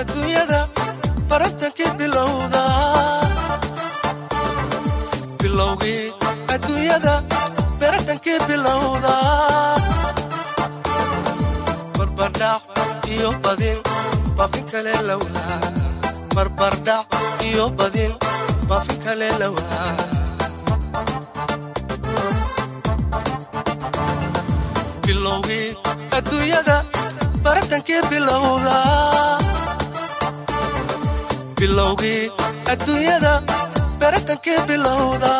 adduunyada baratankii bilowda. Bilowgii adduunyada baratankii bilowda. Barbardhac iyo badin baafin kale lawaa barbardhac iyo badin baafin kale lawaa baratankii bilowda bilowgii adduunyada baratankii bilowda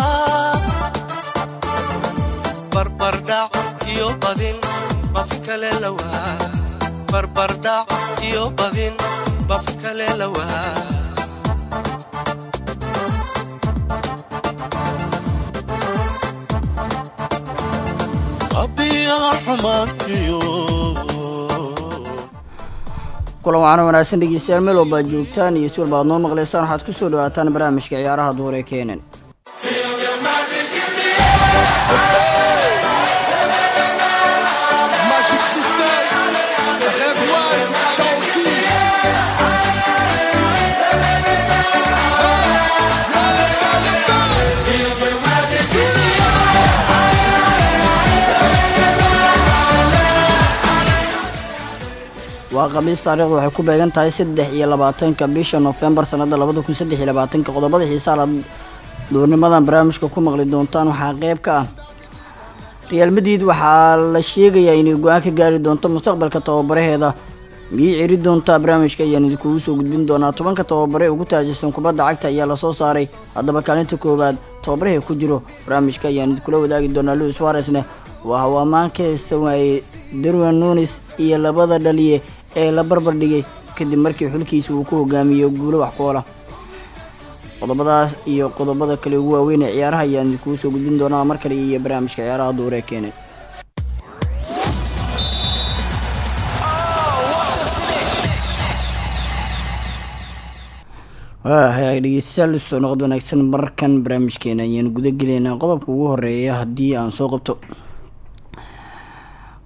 barbardhac iyo badin baafin kale lawaa barbardhac iyo badin baafin kale lawaa kulan waxaana wanaagsan dhegeystayaal meel walba ad joogtaan iyo si walba aad noo maqlaysaan waxaad ku soo dhawaataan barnaamijka ciyaaraha duur ee keenan waa khamiis taariikhdu waxay ku beegan tahay saddex iyo labaatanka bisha nofembar sannada labada kun saddex iyo labaatanka. Qodobada xiisaalaad duurnimadan barnaamijka ku maqli doontaan waxaa qeyb ka ah. Real madrid waxaa la sheegayaa inay go'aan ka gaari doonto mustaqbalka tababaraheeda miyay ceri doontaa barnaamijka ayaan idinkugu soo gudbin doonaa. Tobanka tababare ugu taajirsan kubadda cagta ayaa la soo saaray. Haddaba kaalinta koowaad tababaraha ku jiro barnaamijka ayaan idinkula wadaagi doonaa luis suaresne waa hawaamaan ka haysta waaye darwan nunis iyo labada dhaliye ee la barbar dhigay kadib markii xulkiisa uu ku hogaamiyo guulo wax koola qodobadaas iyo qodobada kale ugu waaweyn ee ciyaaraha ayaan idinkugu soo gudbin doonaa mar kale iyo barnaamijka ciyaaraha duure keenay. Dhegeystayaal soo noqod wanaagsan markan barnaamijkeena ayaan guda gelaynaa. Qodobka ugu horreeya haddii aan soo qabto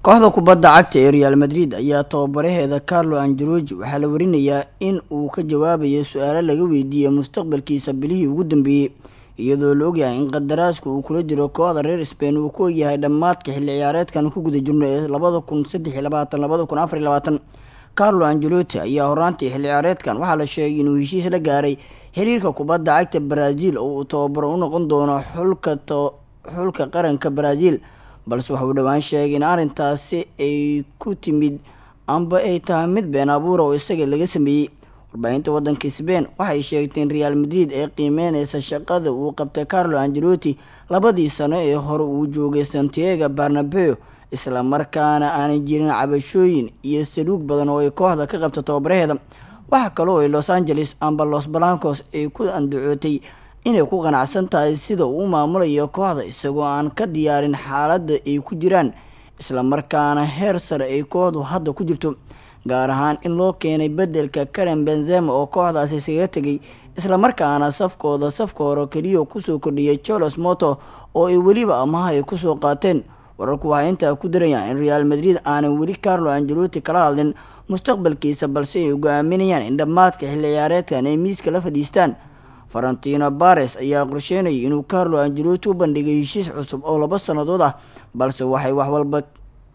kooxda kubadda cagta ee real madrid ayaa tababaraheeda carlo angelogi waxaa la warinayaa in uu ka jawaabayo su'aalo laga weydiiyey mustaqbalkiisa bilihii ugu dambeeyey iyadoo la ogyahay in qadaraasku uu kula jiro kooxda reer spain uu ku ogyahay dhammaadka xilli ciyaareedkan ku guda jirno ee labada kun saddex labaatan labada kun afar labaatan. Carlo angelotti ayaa horaantii xilli ciyaareedkan waxaa la sheegay inuu heshiis la gaaray xiriirka kubadda cagta brazil oo uu tababaro u noqon doono xulka xulka qaranka brazil balse waxauu dhowaan sheegay in arrintaasi ay ku timid amba ay tahay mid been abuura oo isaga laga sameeyey. Warbaahinta waddanka sbain waxay sheegtay in real madrid ay qiimeyneysa shaqada uu qabtay carlo angelotti labadii sano ee hore uu joogay santiago barnabeo isla markaana aanay jirin cabashooyin iyo saluug badan oo ay kooxda ka qabta tababaraheeda waxaa kaloo ay los angeles amba los blancos ay ku andacootay inay ku qanacsan tahay sida uu maamulayo kooxda isagoo aan ka diyaarin xaaladda ay ku jiraan islamarkaana heer sare ay kooxdu hadda ku jirto gaar ahaan in loo keenay bedelka karen benzema oo kooxdaasi isaga tegay islamarkaana safkooda safka hore keliya ku soo kordhiyay cholos moto oo ay weliba amaha ay ku soo qaateen. Wararku waxay intaa ku darayaan in real madrid aanay weli carlo angelotti kala hadlin mustaqbalkiisa balse ay go'aaminayaan in dhammaadka xilli ciyaareedkan ay miiska la fadhiistaan farantino bares ayaa qorsheynayay inuu carlo angelotti u bandhigay heshiis cusub oo laba sannadood ah balse waxay waxwalba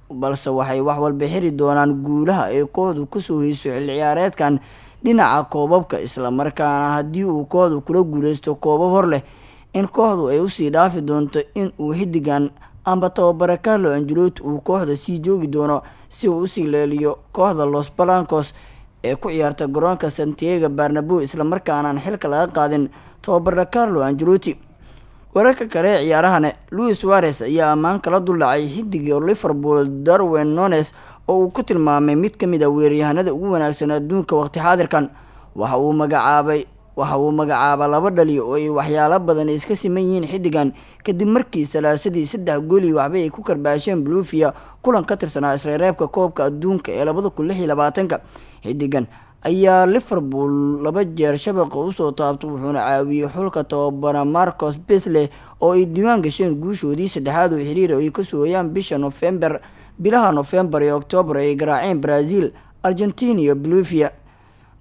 balse waxay wax walba xiri doonaan guulaha ay kooxdu ku soo heyso xilli ciyaareedkan dhinaca koobabka islamarkaana haddii uu kooxdu kula guuleysto koobab hor leh in kooxdu ay u sii dhaafi doonto in uu xidigan amba tababare carlo angelotti uu kooxda sii joogi doono si uu u sii leeliyo kooxda los balancos ee ku ciyaarta garoonka santiago barnabo islamarkaanaan xilka laga qaadin tababare carlo angelotti wararka kale ee ciyaarahane louis suares ayaa ammaan kala duldhacay xidigii liverpool darwen nones oo uu ku tilmaamay mid ka mid a weeraryahanada ugu wanaagsan adduunka waqti xaadirkan. Waxa uu magacaabay waxa uu magacaaba laba dhali oo ay waxyaalo badan iska siman yihiin xiddigan. Kadib markii salaasadii saddex gooli waxba ay ku karbaasheen bluvia kulan ka tirsanaa isreereebka koobka adduunka ee labada kun lix iyo labaatanka. Xiddigan ayaa liverpool laba jeer shabaqa u soo taabtay wuxuuna caawiyey xulka tababara marcos besley oo ay diiwaan gasheen guushoodii saddexaad oo xiriir ay ka sooyaan bisha nofembar bilaha nofembar iyo oktoobar ay garaaceen brazil argentina iyo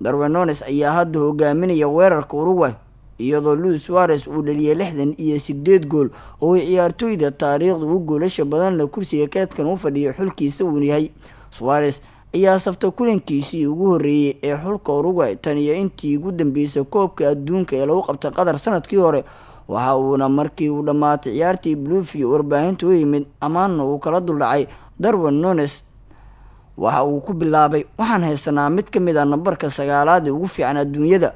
bolivia darwenones ayaa hadda hogaaminaya weerarka uruguay iyadoo luis suares uu dhaliyay lixdan iyo sideed gool oo ciyaartooyda taariikhda ugu goolasha badan la kursiga keedkan u fadhiya xulkiisa uun yahay. Suares ayaa safta kulankiisii ugu horreeyey ee xulka uruguay tan iyo intii ugu dambeysay koobka adduunka ee lagu qabtay qatar sannadkii hore waxa uuna markii uu dhammaatay ciyaartii blueview warbaahinta u yimid ammaanna uu kala duldhacay darwin nones waxa uu ku bilaabay waxaan haysanaa mid ka mid ah nambarka sagaalaad ee ugu fiican adduunyada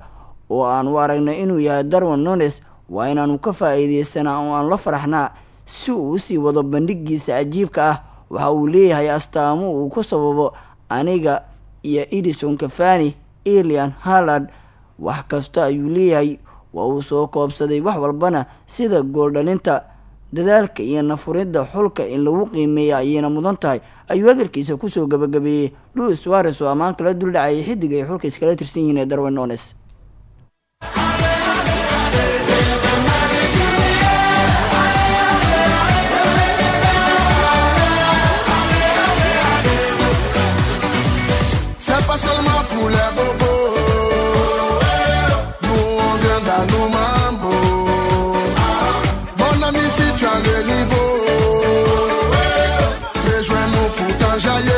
oo aan u aragnay inuu yahay darwin nones waa inaanu ka faa-iideysanaa oo aan la faraxnaa si uu u sii wado bandhigiisa cajiibka ah. Waxa uu leeyahay astaamo uu ku sababo aniga iyo edison kafani elian harland wax kasta ayuu leeyahay. Waa uu soo koobsaday wax walbana sida gooldhalinta dadaalka iyo nafuridda xulka in lagu qiimeeya ayayna mudan tahay. Ayuu hadalkiisa ku soo gabagabeeyey. Louis suares oo ammaan kala duldhacayay xidig ay xulka iskala tirsan yihiin ee darwin nones rejoins-nous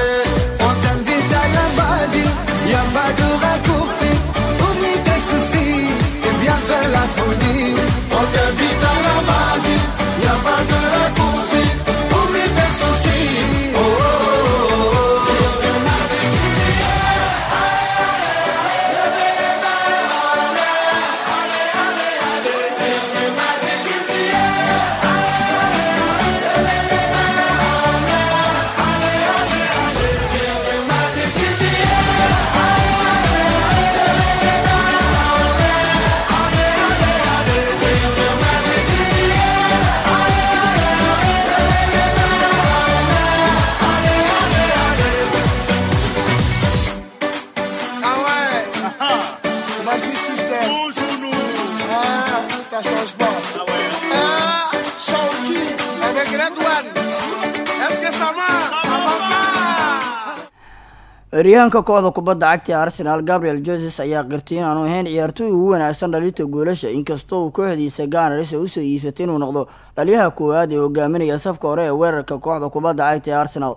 eryahanka kooxda kubadda cagta arsenal gabriel joses ayaa qirtay in aanu ahayn ciyaartooy ugu wanaagsan dhalinta goolasha inkastoo uu kooxdiisa ganars u soo iibsatay inuu noqdo dhaliyaha koowaad ee hogaaminaya safka hore ee weerarka kooxda kubadda cagta arsenal.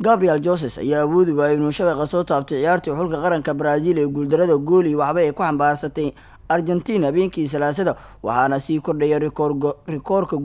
Gabriel joses ayaa awoodi waayay inuu shabeeqa soo taabtay ciyaartii xulka qaranka brazil ee guuldarada gooli waxba ay ku xambaarsatay argentina habeenkii salaasada waxaana sii kordhaya rikoorka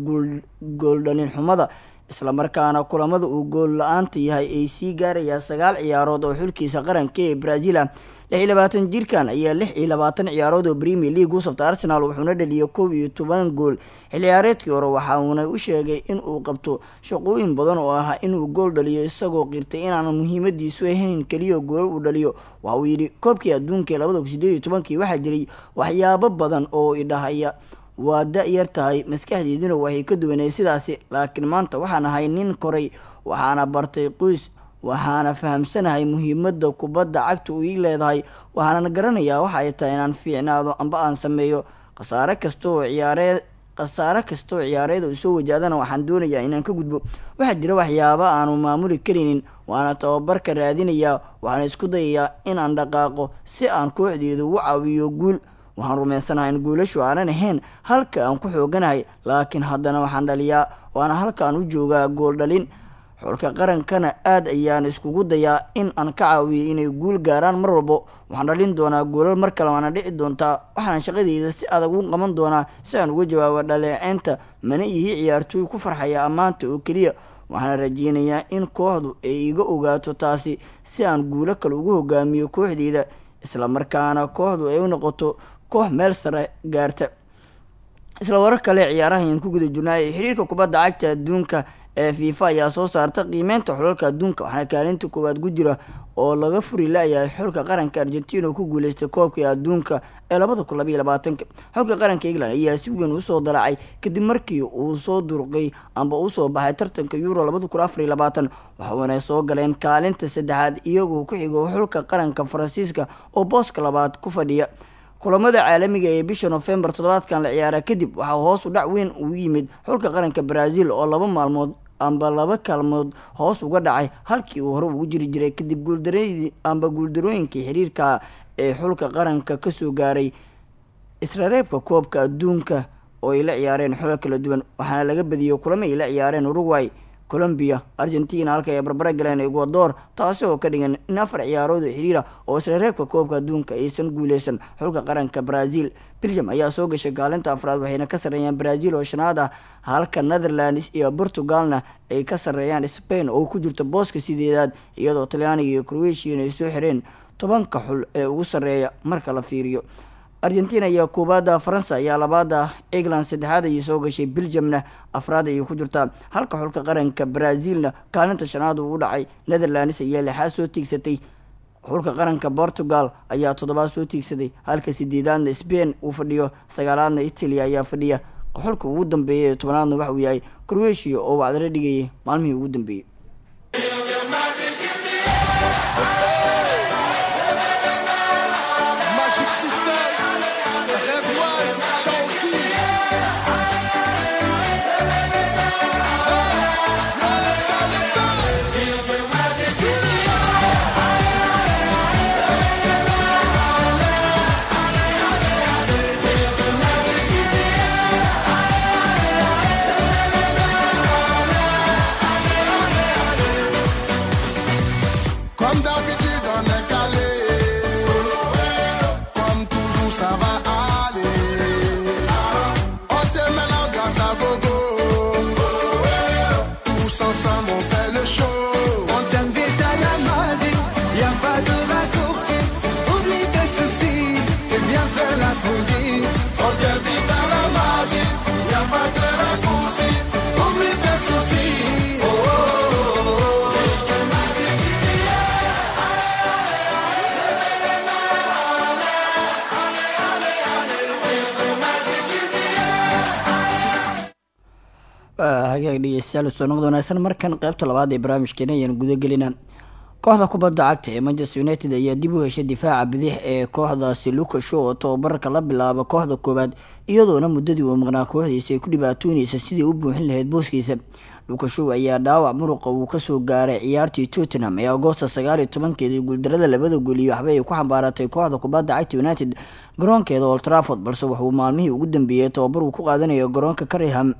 gooldhalin xumada islamarkaana kulamada uu gool la'aanta yahay ay sii gaarayaa sagaal ciyaarood oo xulkiisa qaranka ee brazil ah. Lix iyo labaatan jirkan ayaa lix iyo labaatan ciyaarood oo premier league u saftay arsenal wuxuuna dhaliyay koob iyo toban gool. Xil ciyaareedkii hore waxa uuna u sheegay in uu qabto shaqooyin badan oo ah inuu gool dhaliyo isagoo qirtay inaan muhiimadiisu ahayn keliya gool uu dhaliyo. Waxa uu yidhi koobkii adduunka ee labada kun sideed iyo tobankii waxaa jiray waxyaabo badan oo idhahaya waa da-yar tahay. Maskaxdeeduna waxay ka duwanay sidaasi laakiin maanta waxaan ahay nin koray waxaana bartay qoys waxaana fahamsanahay muhiimada kubadda cagta uu ii leedahay waxaana garanayaa waxa ay tahay inaan fiicnaado amba aan sameeyo. Khasaare kasta oo ciyaaree khasaare kasta oo ciyaareed oo soo wajaadana waxaan doonayaa inaan ka gudbo. Waxaa jira waxyaaba aanu maamuli karaynin waana tababarka raadinayaa waxaana isku dayayaa inaan dhaqaaqo si aan kooxdeeda ugu caawiyo guul waxaan rumaysanahay in guulashu aanan ahayn halka aan ku xooganahay laakiin haddana waxaan dhaliyaa waana halkaan u joogaa gool dhalin. Xulka qarankana aada ayaan iskugu dayaa in aan ka caawiyo inay guul gaaraan mar walbo. Waxaan dhalin doonaa goolal mar kale waana dhici doontaa. Waxaana shaqadeyda si adag u qaban doonaa si aan uga jawaabo dhaleeceynta mana ihi ciyaartooy ku farxaya ammaanta oo keliya. Waxaana rajeynayaa in kooxdu ay iga ogaato taasi si aan guulo kale ugu hogaamiyo kooxdeyda islamarkaana kooxdu ay u noqoto koox meel sare gaarta. Isla warar kale ciyaaraha ku guda jirnay xiriirka kubadda cagta adduunka ee fifa ayaa soo saarta qiimeynta xulalka adduunka waxaana kaalinta koowaad ku jira oo laga furi la-yahay xulka qaranka argentina oo ku guuleystay koobkii adduunka ee labada kun labaiyo labaatanka. Xulka qaranka england ayaa si weyn u soo dalaacay kadib markii uu soo durqay amba u soo baxay tartanka euro labada kun afar iyo labaatan. Waxauna soo galeen kaalinta saddexaad iyagoo ku xigo xulka qaranka faransiiska oo booska labaad ku fadhiya kulamada caalamiga ee bisha nofembar toddobaadkan la ciyaara kadib waxaa hoos u dhac weyn ugu yimid xulka qaranka brazil oo laba maalmood amba laba kaalmood hoos uga dhacay halkii uu hore ugu jiri jiray kadib guuldaradii amba guuldarooyinkii xiriirka ee xulka qaranka ka soo gaaray israreebka koobka adduunka oo ay la ciyaareen xulal kala duwan. Waxaana laga badiyey kulamo ay la ciyaareen uruguay colombia argentina halka ay barbara galeen ecuador taasi oo ka dhigan in afar ciyaarood oo xiriira oo israreebka koobka adduunka aysan guuleysan xulka qaranka brazil belgium ayaa soo gashay kaalinta afraad waxayna ka sarreeyaan brazil oo shanaad ah halka netherlands iyo portugalna ay ka sarreeyaan spain oo ku jirto booska sideedaad iyadoo talyaaniga iyo croatiana ay soo xireen tobanka xul ee ugu sarreeya marka la fiiriyo argentina iyo koobaada faransa ayaa labaada england saddexaad ayay soo gashay belgiumna afraad ayay ku jirtaa halka xulka qaranka brazilna kaalinta shanaad uu u dhacay netherlands ayaa lixaad soo tiigsatay. Xulka qaranka portugal ayaa toddobaad soo tiigsaday halka sideedaadna spain uu fadhiyo sagaalaadna italy ayaa fadhiya. Xulka ugu dambeeya ee tobanaadna waxa uu yahay croatia oo wacdaro dhigayay maalmihii ugu dambeeyey Comme d'habitude, hagaag dhegeystayaal soo noqda wanaagsan. Markan qeybta labaad ee barnaamijkeena ayaan gudagelina. Kooxda kubadda cagta ee manchester united ayaa dib u heshay difaaca bidix ee kooxdaasi luka show oo tababarka la bilaaba kooxda koowaad iyadoona muddadii uu maqnaa kooxdiisa ay ku dhibaatoonaysa sidii u buuxin lahayd booskiisa. Luka show ayaa dhaawac muruqa uu ka soo gaaray ciyaartii tottenham ee agoosta sagaal iyo tobankeedii guuldarada labada gool iyo waxba ay ku xambaaratay kooxda kubadda cagta united garoonkeeda old trafford balse wuxuu maalmihii ugu dambeeyey tababar uu ku qaadanayo garoonka cariham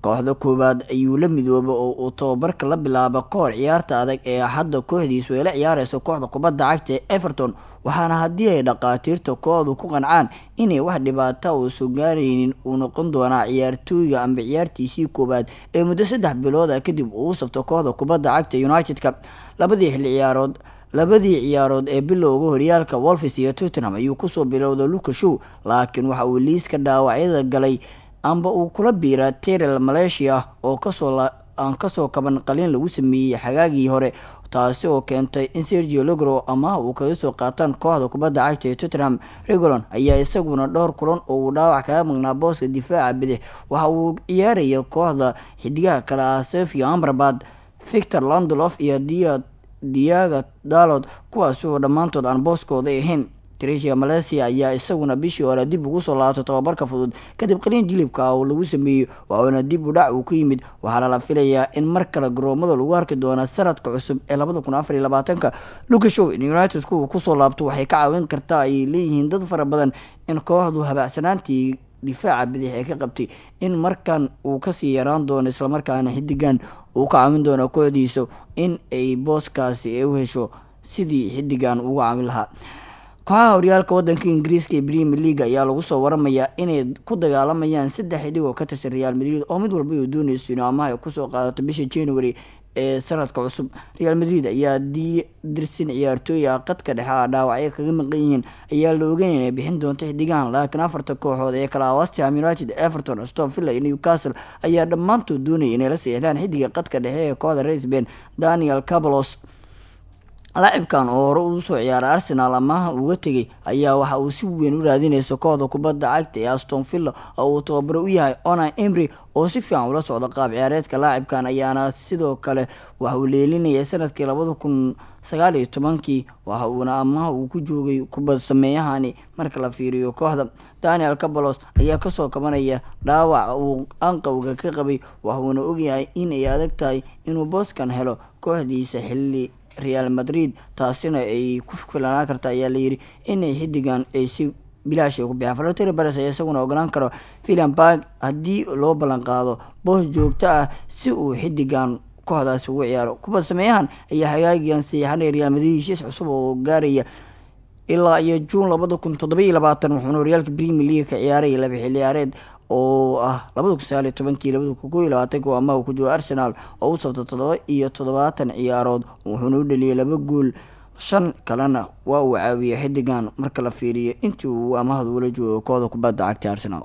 kooxda koowaad ayuu la midoobay oo uu tababarka la bilaaba kahor ciyaarta adag ee hadda kooxdiisu ay la ciyaareyso kooxda kubadda cagta ee everton. Waxaana haddii ay dhaqaatiirta kooxdu ku qancaan inay wax dhibaata uusan gaaraynin uu noqon doonaa ciyaartooyga amba ciyaartiisii koowaad ee muddo saddex bilood ah kadib uu safto kooxda kubadda cagta united-ka. Labadii xilli ciyaarood labadii ciyaarood ee bilowga horyaalka wolfis iyo tottenham ayuu ku soo bilowday luka show laakiin waxa uu liiska dhaawacyada galay amba uu kula biira terel malaysia oo ka soo aan ka soo kaban qaliin lagu sameeyey xagaagii hore taasi oo keentay in sergio logro amaha uu kaga soo qaataan kooxda kubadda cagta ee tottenham. Regolon ayaa isaguna dhowr kulan oo uu dhaawac kaga maqnaa booska difaaca bidix. Waxa uu ciyaaraya kooxda xidigaha kale ah sefio ambrabad victor londolof iyo dia diaga dalod kuwaasi oo dhammaantood aan booskooda ahayn tresia malaysia ayaa isaguna bishii hore dib ugu soo laabtay tobabarka fudud. Kadib qaliin jilibka oo lagu sameeyey waxauna dib u dhac uu ku yimid. Waxaana la filayaa in mar kale garoomada lagu arki doona sanadka cusub ee labada kun lucashow in united-ku uu ku soo laabto waxay ka caawin kartaa ayay leeyihiin dad fara badan in kooxdu habaacsanaantii difaaca bidix ee ka qabtay in markan uu ka sii yaraan doono islamarkaana xidigan uu ka caawin doono kooxdiisa in ay booskaasi u hesho sidii xidigan ugu caawin lahaa kooxaha horyaalka wadanka ingiriiska ee premier league ayaa lagu soo waramayaa inay ku dagaalamayaan saddex xidig oo ka tirsan real madrid oo mid walba uu dooneyso inuu amaha ay ku soo qaadato bisha january ee sanadka cusub. Real madrid ayaa dii dirsin ciyaartooy ah qadka dhexe a dhaawacyo kaga maqan yihiin ayaa la ogeyn inay bixin doonto xidigahan laakiin afarta kooxood ee kala westham united everton stone villa iyo newcastle ayaa dhammaantood doonaya inay la seexdaan xidiga qadka dhexe ee kooxda reer daniel cabalos laacibkan oo hore uu soo ciyaaray arsenal amaha uga tegay ayaa waxa uu si weyn u raadinaysa kooxda kubadda cagta ee aston villa oo uu tababaro u yahay ona emry oo si fiican ula socda qaab ciyaareedka laacibkan ayaana sidoo kale waxa uu leelinayay sannadkii labada kun sagaal tobankii waxa uuna amaha uu ku joogay kubad sameeyahani marka la fiiriyo kooxda. Daniel cabalos ayaa ka soo kabanaya dhaawac uu anqowga ka qabay waxuuna ogyahay in ay adag tahay inuu booskan helo kooxdiisa xilli real madrid taasina ay ku filanaan karta ayaa layidhi inay xidigan ay si bilaash ku bixiyaan valentino bares ayaa isaguna ogolaan karo philan barg haddii loo ballan qaado boos joogto ah si uu xidigan kooxdaasi ugu ciyaaro. Kubad sameeyahan ayaa hagaagigan siixanay real madrid heshiis cusub oo gaaraya ilaa iyo juun labada kun toddoba iyo labaatan wuxuuna horyaalka premier league ka ciyaaray laba xiliyaareed oo ah amaha ku joogo arsenal oo u sabta toddoba iyo toddobaatan ciyaarood wuxuuna u dhaliyay laba gool. Shan kalena waa uu caawiyey xidigan marka la fiiriyo. Intii uu amahda ula joogo kooxda kubadda cagta arsenal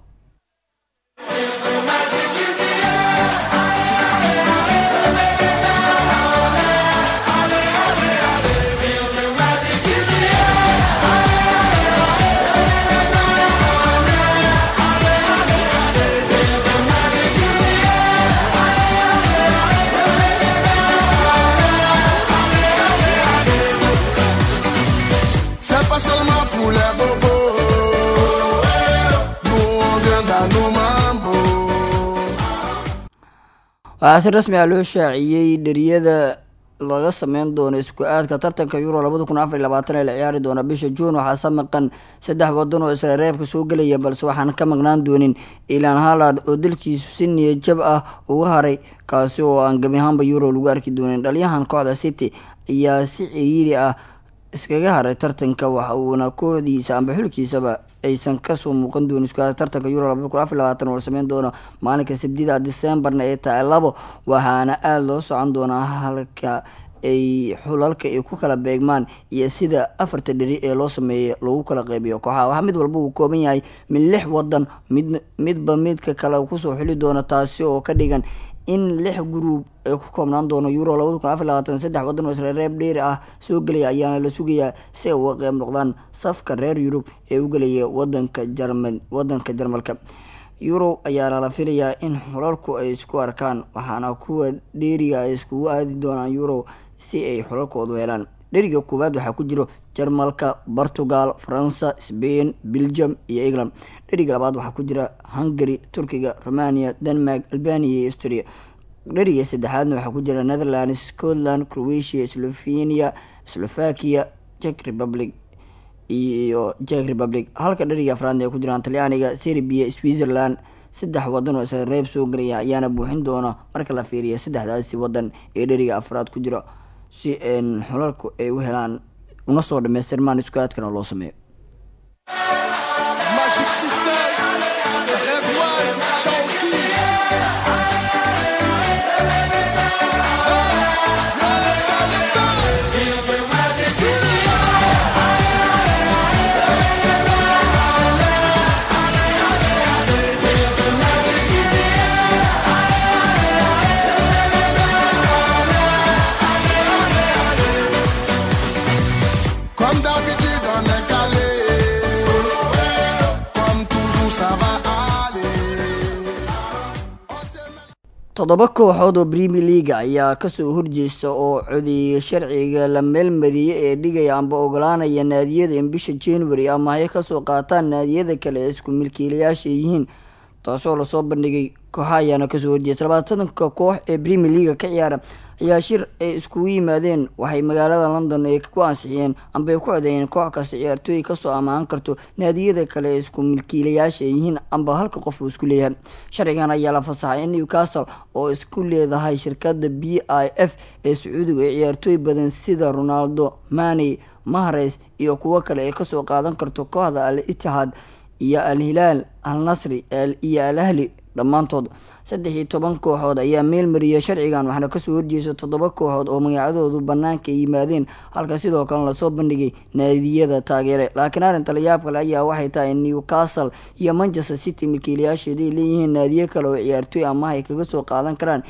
waxaa si rasmi ah loo shaaciyey dheriyada laga sameyn doono isku aadka tartanka euro labada kun afar iyo labaatan ee la ciyaari doona bisha juun. Waxaa sa maqan saddex wadan oo isla reebka soo gelaya balse waxaan ka maqnaan doonin ilan halad oo dalkiisu si niyad jab ah uga haray kaasi oo aan gebi ahaanba euro lagu arki doonin. Dhaliyahan kooxda city ayaa si ciriiri ah iskaga haray tartanka waxa uuna kooxdiisa amba xulkiisaba aysan ka soo muuqan doonin isku aadka tartanka euro labada kun iyo labaatan oo la sameyn doono maalinka sabdida decembarna ee tahay labo waxaana aada loo socon doonaa halka ay xulalka ay ku kala beegmaan iyo sida afarta dheri ee loo sameeyay lagu kala qeybiyo kooxaha. Waxaa mid walba uu kooban yahay min lix wadan mid midba midka kale ku soo xuli doono taasi oo ka dhigan in lix gruub ay ku koobnaan doono euro labada kun afar labaatan saddex wadan oo isla reeb dheeri ah soo gelaya ayaana la sugayaa si ay uga qeyb noqdaan safka reer yurub ee u gelaya wadanka jarman wadanka jarmalka. Euro ayaana la filayaa in xulalku ay isku arkaan waxaana kuwa dheeriga ay iskugu aadi doonaan euro si ay xulalkoodu helaan dheriga koowaad waxaa ku jiro jarmalka portugal faransa spain belgium iyo england. Dheriga labaad waxaa ku jira hungary turkiga romania denmark albania iyo austria. Dheriga saddexaadna waxaa ku jira netherlands scotland croatia slovenia slovakia czech republic iyo czech republic. Halka dheriga afraadna ay ku jiraan talyaaniga serbia switzerland. Saddex wadan oo isla reeb soo gelaya ayaana buuxin doona marka la fiiriya saddexdaasi wadan ee dheriga afraad ku jira si xulalku ay u helaan una soo dhamaystirmaan isku aadkana loo sameeyo toddoba kooxood oo premier leaga ayaa ka soo horjeesta oo codeeyay sharciga la meelmariyey ee dhigaya amba ogolaanaya naadiyada in bisha january ama hay ka soo qaataan naadiyada kale ee isku milkiilayaasha yihiin taasoo la soo bandhigay kooxa ayaana ka soo horjeesta labaatanka koox ee premier leaga ka ciyaara ayaa shir ay iskugu yimaadeen. Waxay magaalada london ay ku ansixiyeen amba ku codeeyeen koox kasta ciyaartooy ka soo ammaan karto. Naadiyada kale ee isku milkiilayaasha ay yihiin amba halka qof uu isku leeyahay. Sharcigan ayaa la fasaxay in newcastle oo isku leedahay shirkada b i f ee sacuudiga ee ciyaartooy badan sida ronaldo maney mahres iyo kuwo kale ay ka soo qaadan karto kooxda al itihad iyo al hilaal al nasri iyo al ahli dhammaantood. Saddex iyo toban kooxood ayaa meel mariyay sharcigan waxaana ka soo horjeesta toddoba kooxood oo magacyadoodu banaanka ay yimaadeen halka sidoo kale la soo bandhigay naadiyada taageere. Laakiin arrinta layaab kale ayaa waxay tahay newcastle iyo manchester city milkiilayaasheedu ay leeyihiin naadiyo kale oo ciyaartooy amaha ay kaga soo qaadan karaan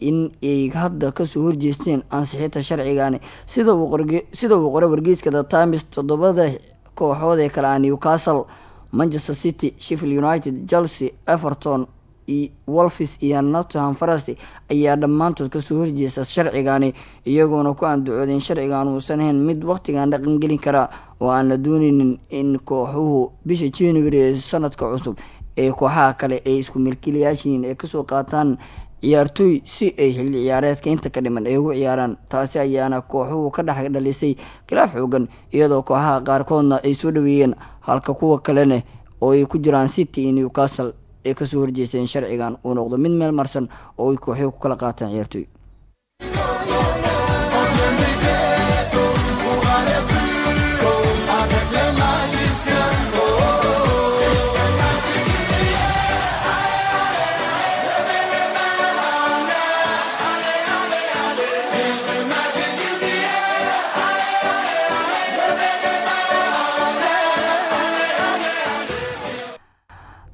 in ay hadda ka soo horjeesteen ansixinta sharcigani. Sida uu qoray wargeyska the times toddobada kooxood ee kale ah newcastle manchester city sheffield united chelsea everton wolfis iyo nottingham forest ayaa dhammaantood ka soo horjeesta sharcigani iyagoona ku andacooday in sharcigan uusan ahayn mid waqtigan dhaqangelin kara. Oo aan la dooneynin in kooxuhu bisha january sanadka cusub ee kooxaha kale ee isku milkiilayaashiin ay ka soo qaataan ciyaartooy si ay xilli ciyaareedka inta ka dhiman ay ugu ciyaaraan. Taasi ayaana kooxuhu ka dhex dhalisay khilaaf xoogan iyadoo kooxaha qaarkoodna ay soo dhaweeyeen halka kuwa kalena oo ay ku jiraan city iyo newcastle ay ka soo horjeesteen sharcigan. Uu noqdo mid meel marsan oo ay kooxuhu ku kala qaataan ciyaartooy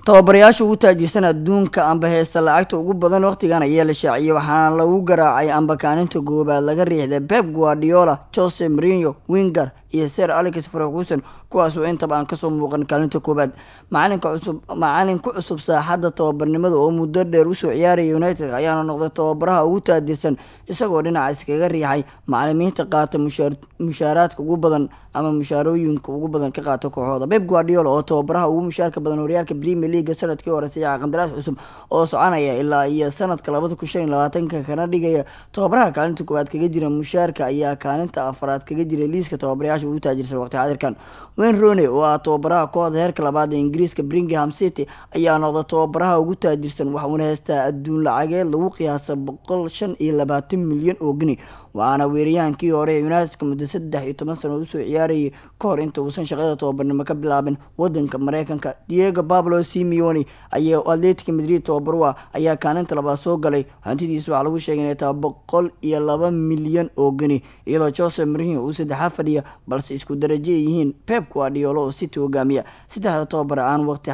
tababarayaasha ugu taajirsan adduunka amba heesta lacagta ugu badan waqtigan ayaa la shaaciyey waxaana lagu garaacay amba kaaninta koobaad laga riixday pep guardiola jose marino winger iyo ser alex ferguson kuwaas oo intaba aan ka soo muuqan kaalinta koobaad macalinka cusub macalin cusub saaxadda tababarnimada oo muddo dheer u soo ciyaaraya united ayaana noqday tababaraha ugu taajirsan isagoo dhinaca iskaga riixay macalimiinta qaata mushaar mushaaraadka ugu badan ama mushaarooyinka ugu badan ka qaata kooxooda. Pep guardiola oo tababaraha ugu mushaarka badan horyaalka premier league sannadkii hore sayaxa qandaraas cusub oo soconaya ilaa iyo sanadka labada kun shan iyo labaatanka kana dhigaya tababaraha kaalinta koowaad kaga jira mushaarka ayaa kaalinta afraad kaga jira liiska tababarayaasha ugu taajirsan waqti xadirkan wayne rooney oo ah tababaraha kooxda heerka labaad ee ingiriiska bringham city ayaa noqda tababaraha ugu taajirsan waxuuna heystaa adduun lacageed lagu qiyaasa boqol shan iyo labaatan milyan oo geni waxaana weeraryahankii hore ee unitedka muddo saddex iyo toban sano u soo ciyaarayay ka hor inta uusan shaqada tababarnimo ka bilaabin wadanka mareykanka. Diego pablo simeone ayaa atletica madrid tababarua ayaa kaalinta labaad soo galay. Hantidiisa waxaa lagu sheegay inay tahay boqol iyo laba milyan oo geni iyadoo jose marino uu saddexaad fadhiya balse isku darajo yihiin pep guardiola oo city hogaamiya. Saddexda tababar aan waqti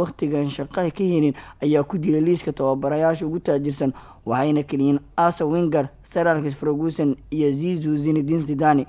waqtigan shaqa ka helin ayaa ku dilay liiska tababarayaasha ugu taajirsan waxayna keliyiin asa winger serarkis ferguson iyo zizu zinedin zidani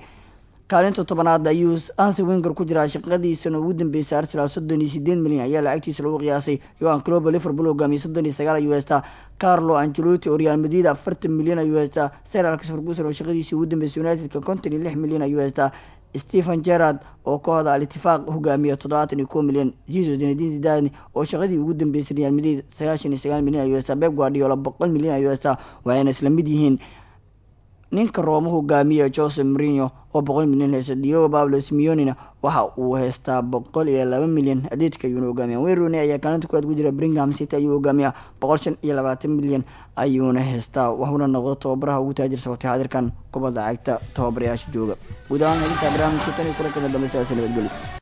kaalinta tobanaad ayuu ansi winger ku jiraa. Shaqadiisana ugu dambeysay arsenal soddon iyo sideed milyan ayaa lacagtiisa lagu qiyaasay. Yoan clobo liverpool hogaamiyay soddon iyo carlo angelotti oo real madrid afartan milyan ayuu heystaa serarkis ferguson oo shaqadiisii ugu dambeysay unitedka konton iyo lix milyan ayuu heystaa stephen gerard oo kooxda al-itifaaq hogaamiya toddobaatan iyo kow milyan jesus zinedin zidani oo shaqadii ugu dambeysay real madrid sagaashan iyo sagaal milyan ayuu heystaa beb guardiola boqol milyan ayuu heystaa waxayna isla mid yihiin. Ninka rooma hogaamiya jose marino oo boqol milyan heysta diego pablo simeonina waxa uu heystaa boqol iyo laba milyan adeedka ayuuna hogaamiya weyrone ayaa kaalinta kuwaad ku jira bringham city ayuu hogaamiya boqol shan iyo labaatan milyan ayuuna heystaa waxuuna noqdo tababaraha ugu taajirsa waqti xadirkan kubadda cagta tababarayaasha jooga. Guud ahaan intaa barnaamijka tan iyo kulankeena